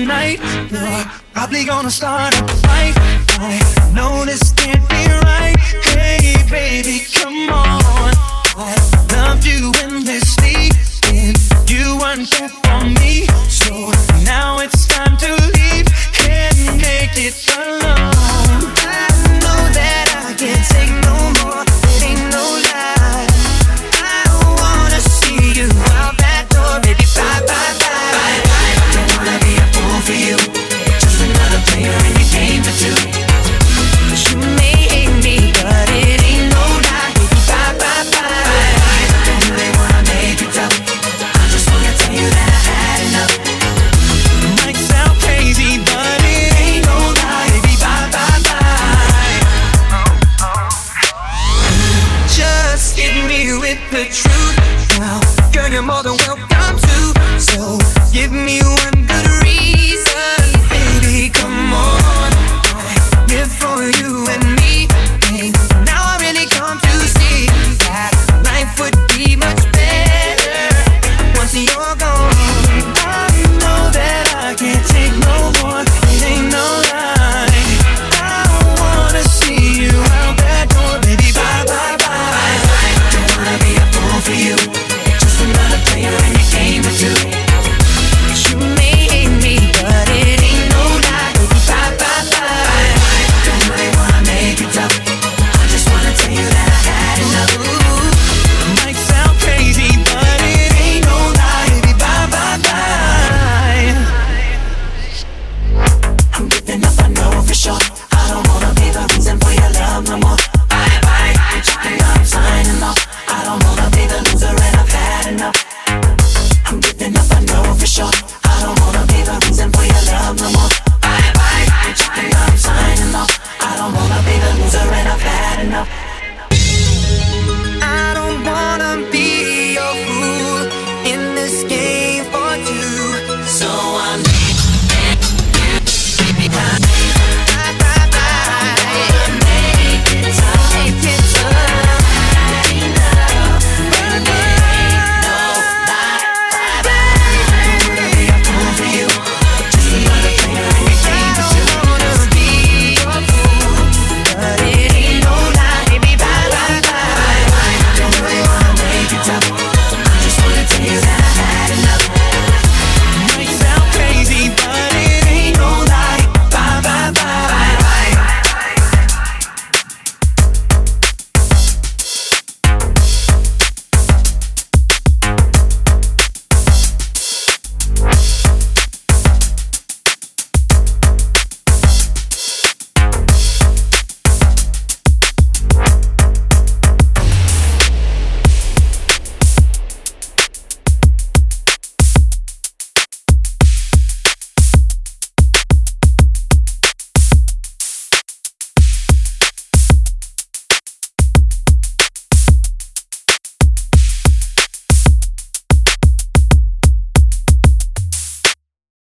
tonight. We're probably gonna start a fight. with the truth now. Girl, you're more than welcome to. So give me one good reason, baby. Come on, live for you and me. Babe. Now I really come to see that life would be much better once you're gone. I know that I can't take no more.